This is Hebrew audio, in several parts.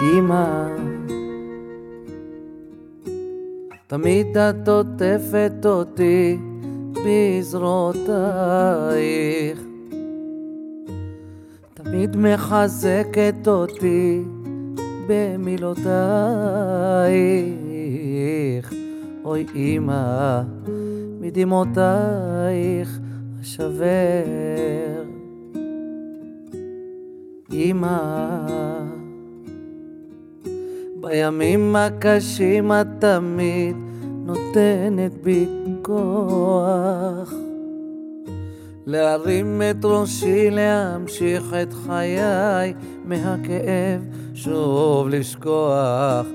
אמא, תמיד את עוטפת אותי בזרועותייך, תמיד מחזקת אותי במילותייך. אוי אמא, מדמעותייך אשבר. אמא, בימים הקשים את תמיד נותנת בי כוח להרים את ראשי, להמשיך את חיי מהכאב, שוב לשכוח.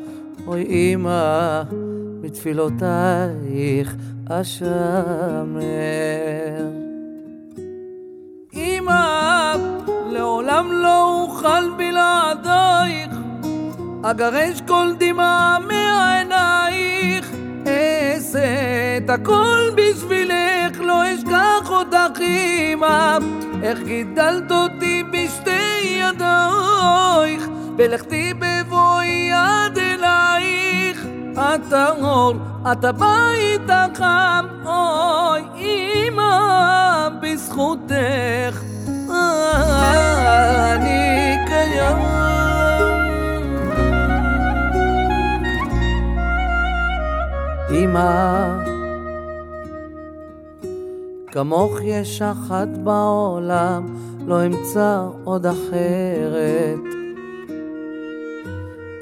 אוי אמא, בתפילותייך אשמר. אמא, לעולם לא אוכל בלעדייך, אגרש כל דמעה מעינייך, אעשה את הכל בשבילך, לא אשכח אותך אמא, איך גידלת אותי בשתי ידייך, בלכתי בבואי עד אלייך, את האור, את הבית החם, אוי אמא, בזכותך אמא, כמוך יש אחת בעולם, לא אמצא עוד אחרת.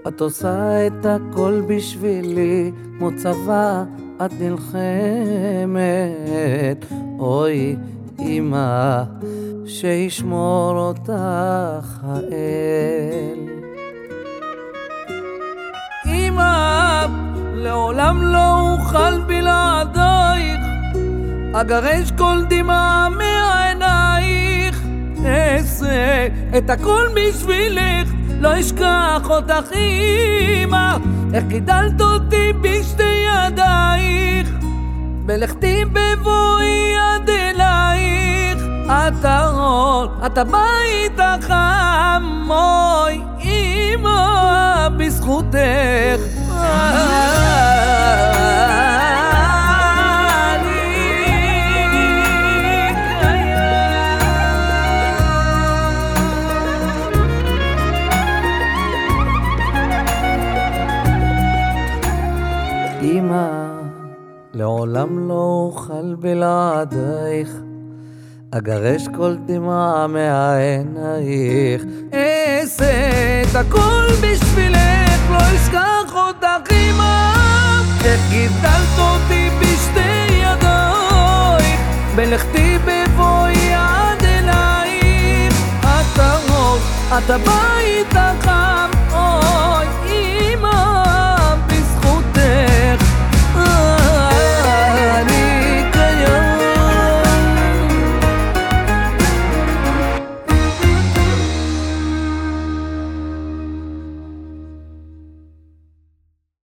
את עושה את הכל בשבילי, כמו צבא את נלחמת. אוי, אמא, שישמור אותך האל. לעולם לא אוכל בלעדייך, אגרש כל דמעה מעינייך, אעשה את הכל בשבילך, לא אשכח אותך אמא, איך גידלת אותי בשתי ידייך, בלכתי בבואי עד אלייך, את האור, את הבית החם, אוי אמא, בזכותך לעולם לא אוכל בלעדייך, אגרש כל דמעה מעינייך, אעשה את הכל בשבילך, לא אשכח אותך אמא, איך גידלת אותי בשתי ידייך, בלכתי בבואי עד אלייך, את האור, את הבית החם